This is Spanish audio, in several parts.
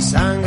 San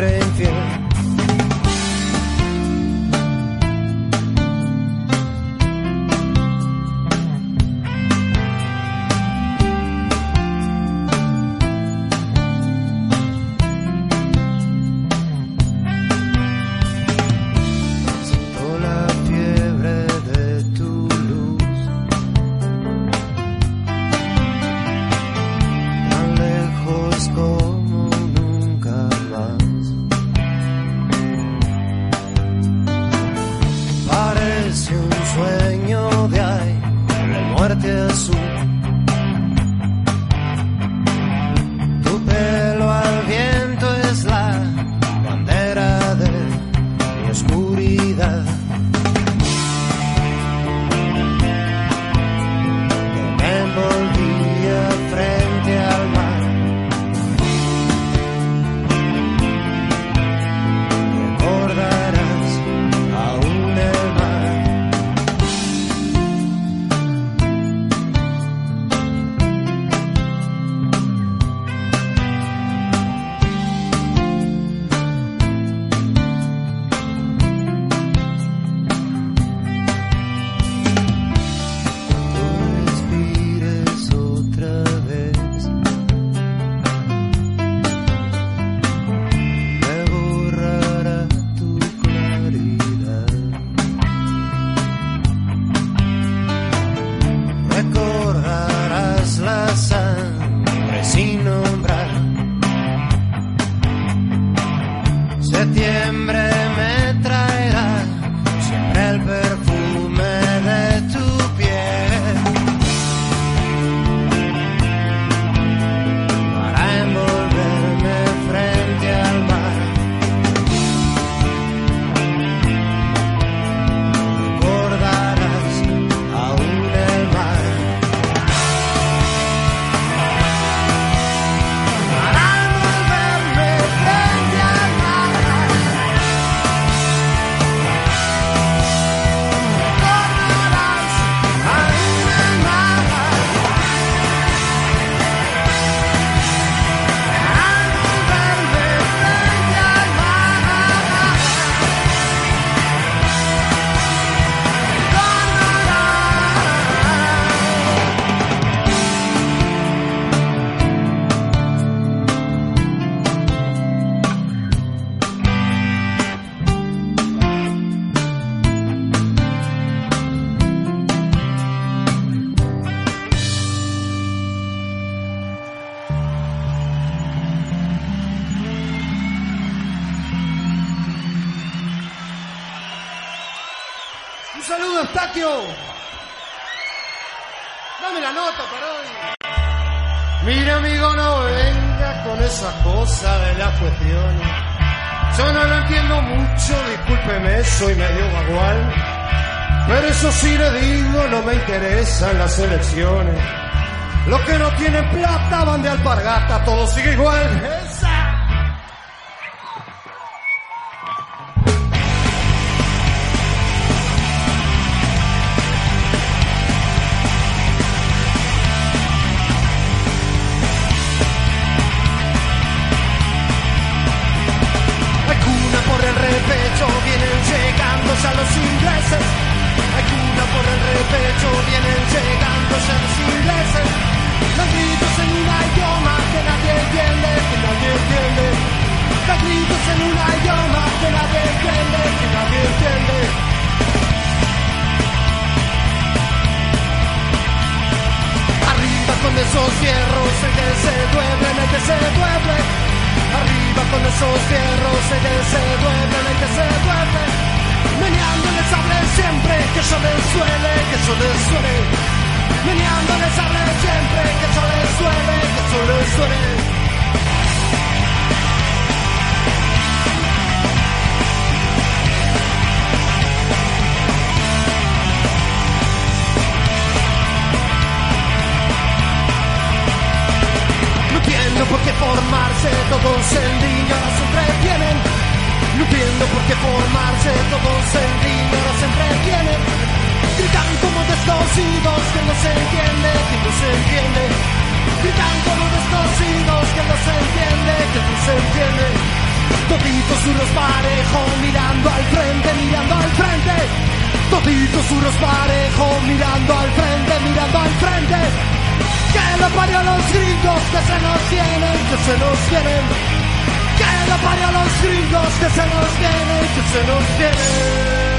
las elecciones. Los que no tienen plata van de alpargata, todo sigue igual. Que se duele. Arriba con esos fierros, que se duele, el que se duele. Meneando sable siempre, que yo les suele, que yo les suele. Meneando sable siempre, que yo les suele, que yo les suele. Entiendo por qué formarse todos en línea se entretienen. No entiendo por qué formarse todos en línea se entretienen. Gritan como descosidos que no se entiende, que no se entiende. Gritan como descosidos que no se entiende, que no se entiende. Toditos unos parejo mirando al frente, mirando al frente. Toditos unos parejo mirando al frente, mirando al frente. Que lo parió los gringos que se nos vienen, que se nos vienen. Que lo parió los gringos que se nos vienen, que se nos vienen.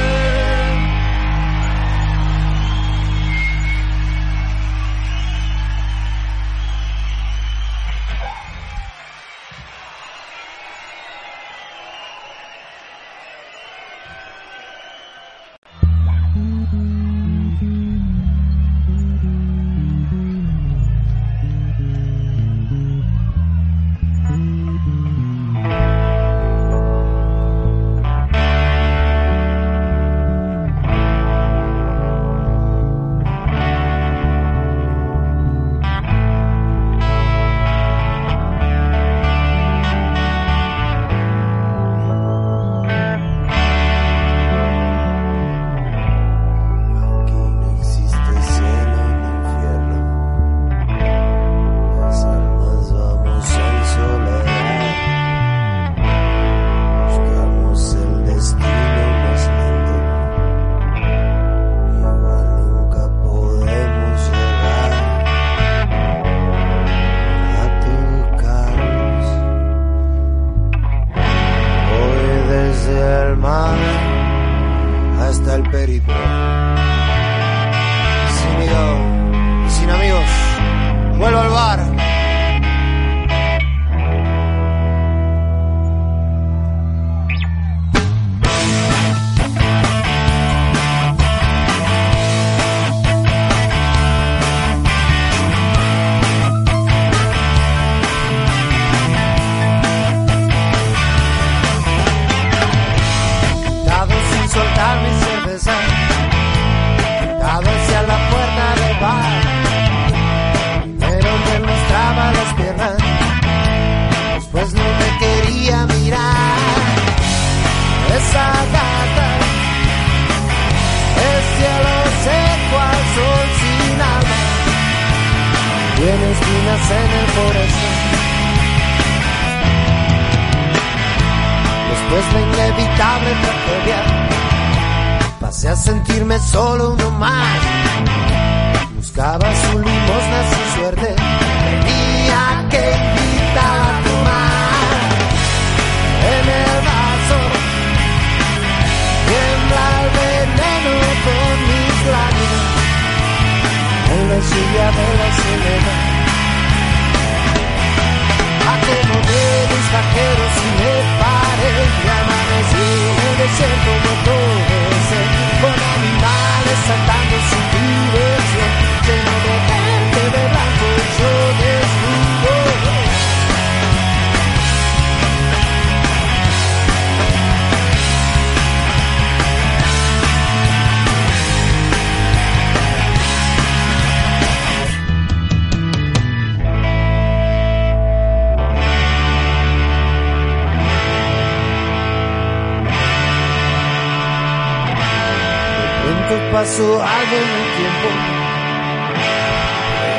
pasó algo en el tiempo.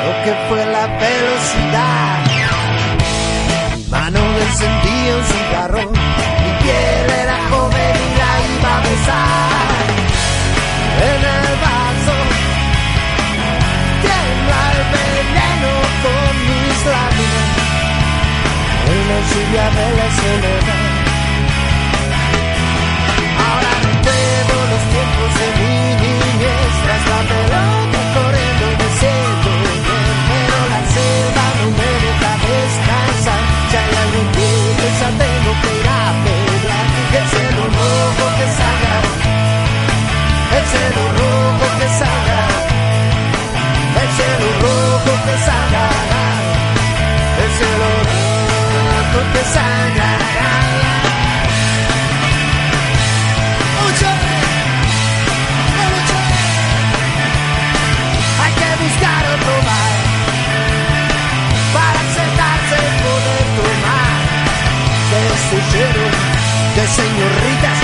Creo que fue la velocidad. Mi mano encendía un cigarro. Mi piel era joven y la iba a besar. En el vaso tiembla el veneno con mis lágrimas. En la lluvia de la soledad. tiempo te sanará. Hay que buscar otro mar para sentarse y poder tomar. Te sugiero que señoritas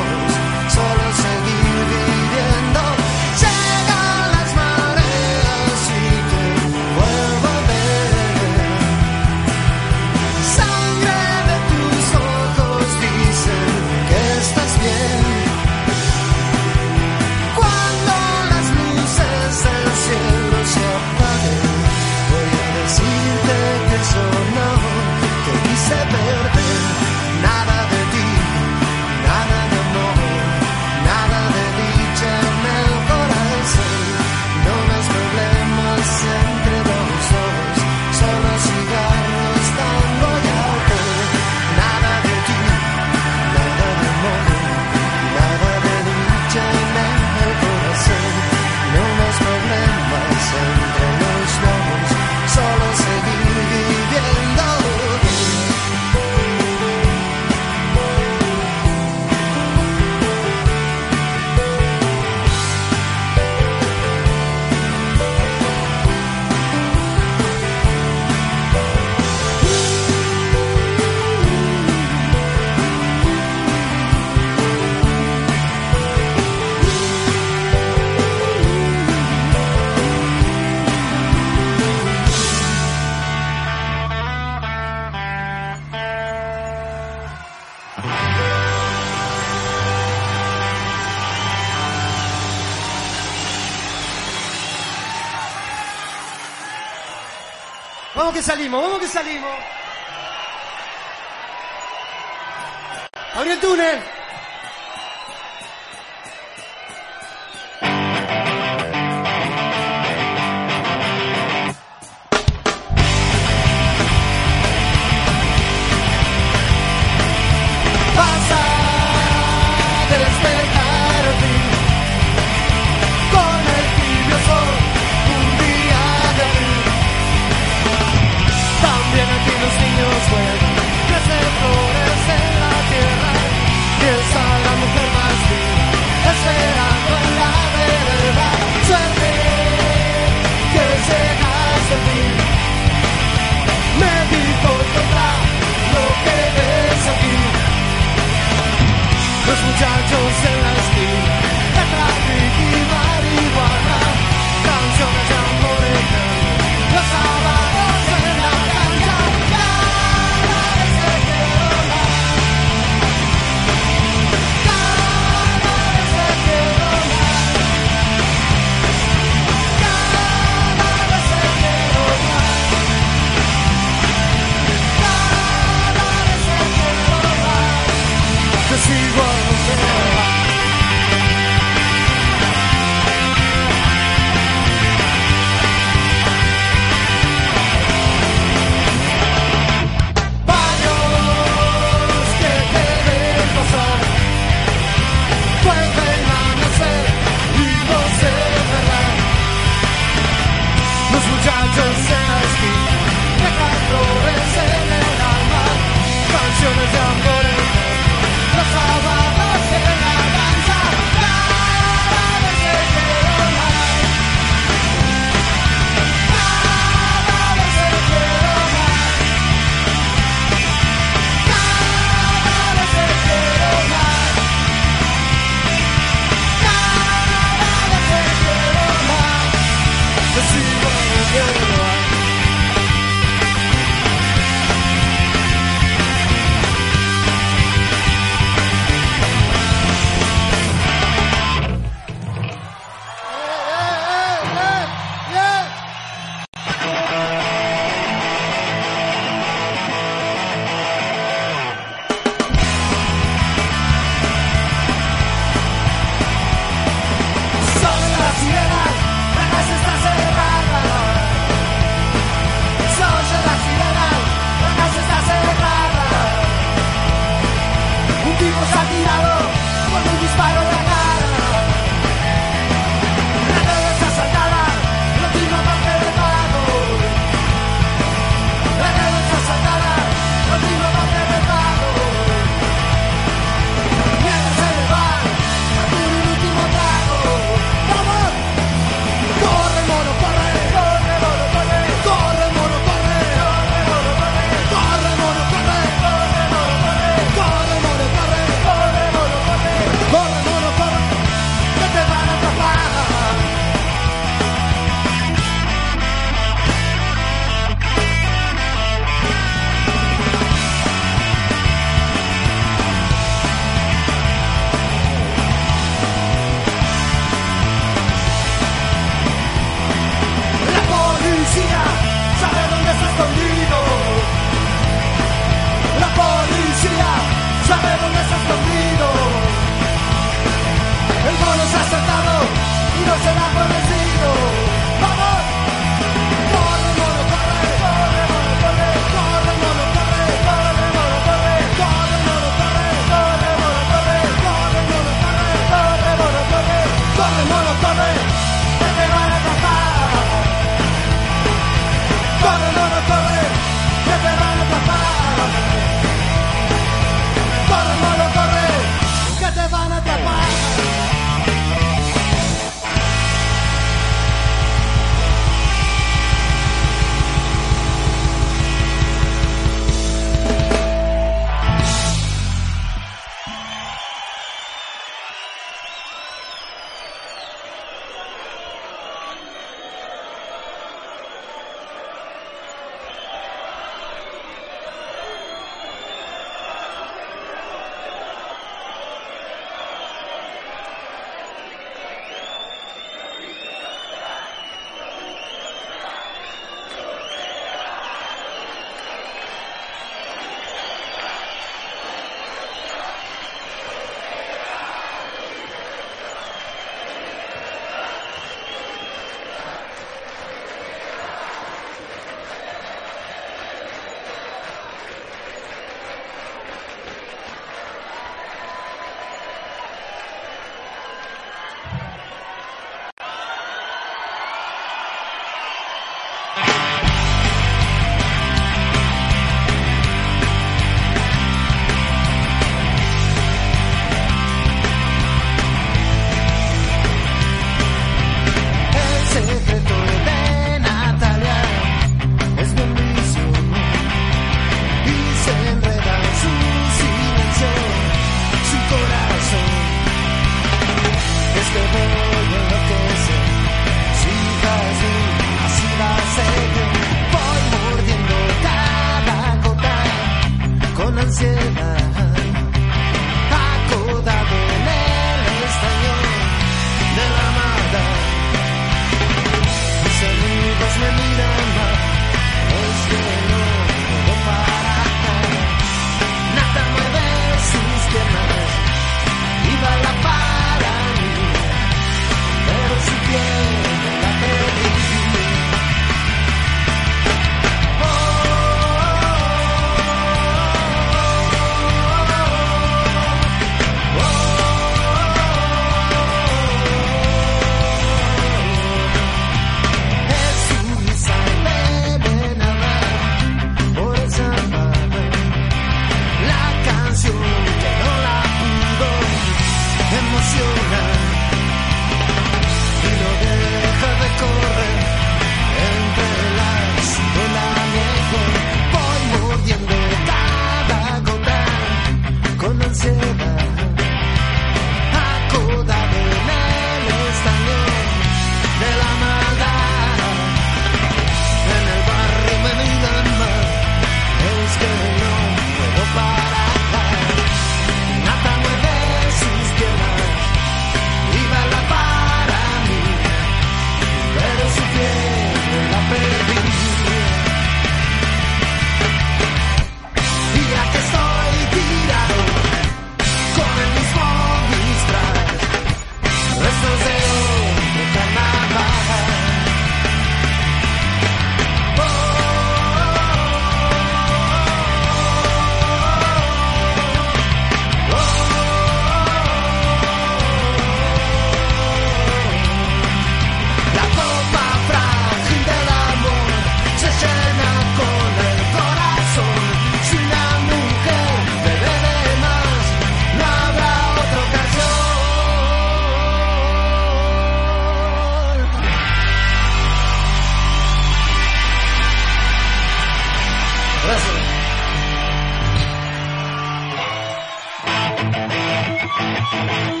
Hay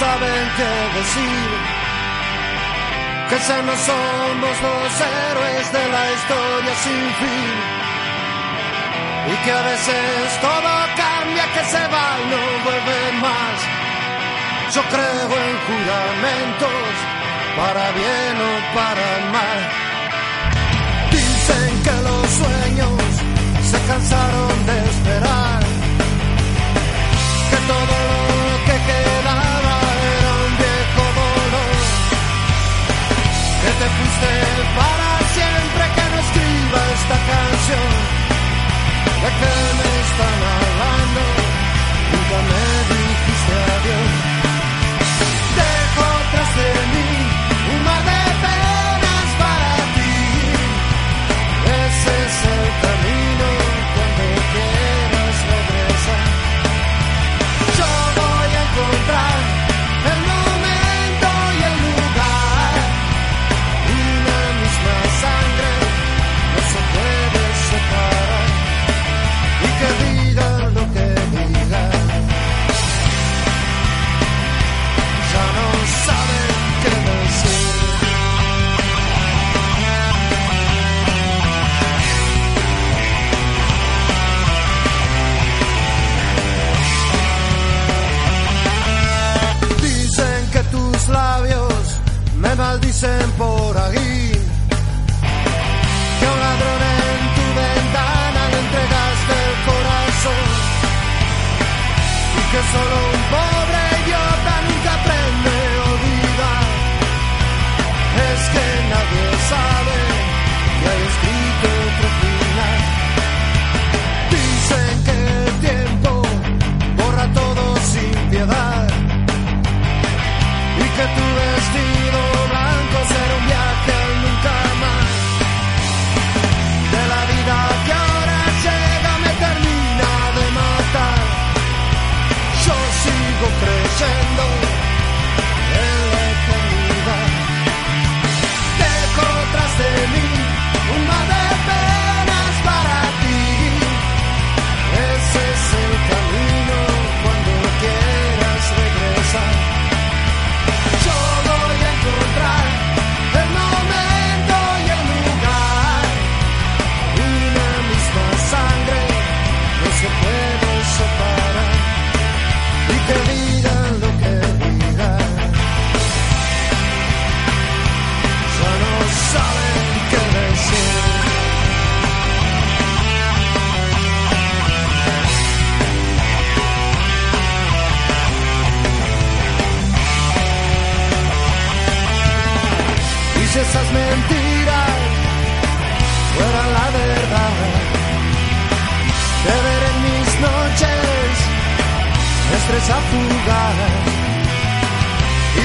saben qué decir. Que ya no somos los héroes de la historia sin fin. Y que a veces todo cambia, que se va y no vuelve más. Yo creo en juramentos, para bien o para mal. Dicen que los sueños se cansaron de esperar. Que todo lo te fuiste para siempre que no escriba esta canción. ¿De qué me están hablando? Nunca me dijiste adiós. que solo un pobre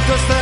because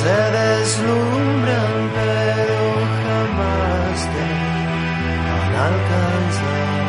Se deslumbran pero jamás te van a alcanzar.